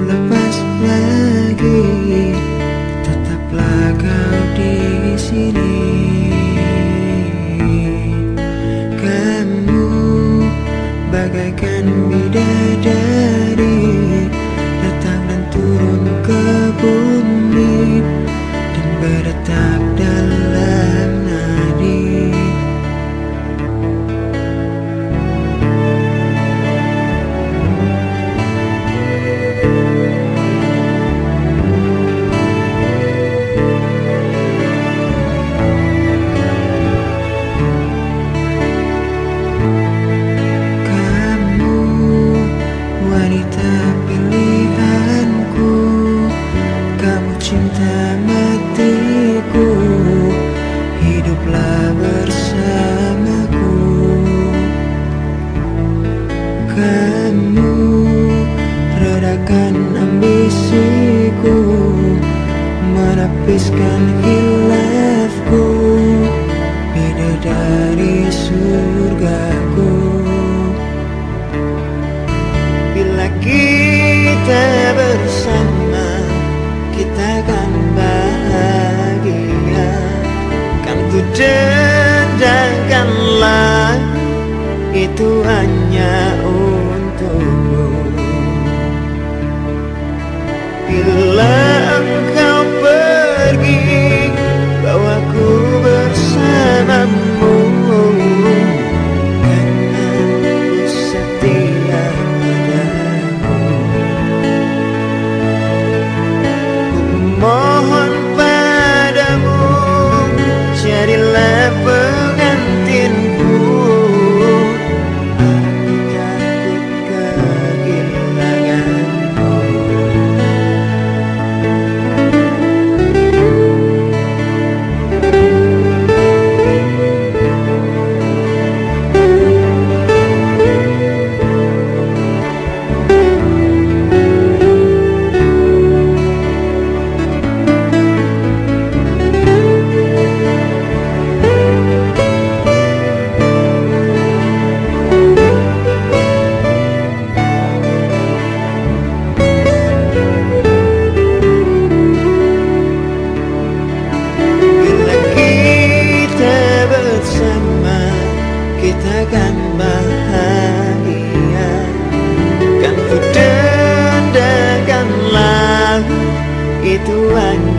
lepas lagi. Tetaplah kau di sini. Habiskan hilafku dari surgaku. Bila kita bersama Kita akan bahagia. Kan ku dendangkanlah Itu hanya untukmu Kan ku dendangkanlah Itu hanya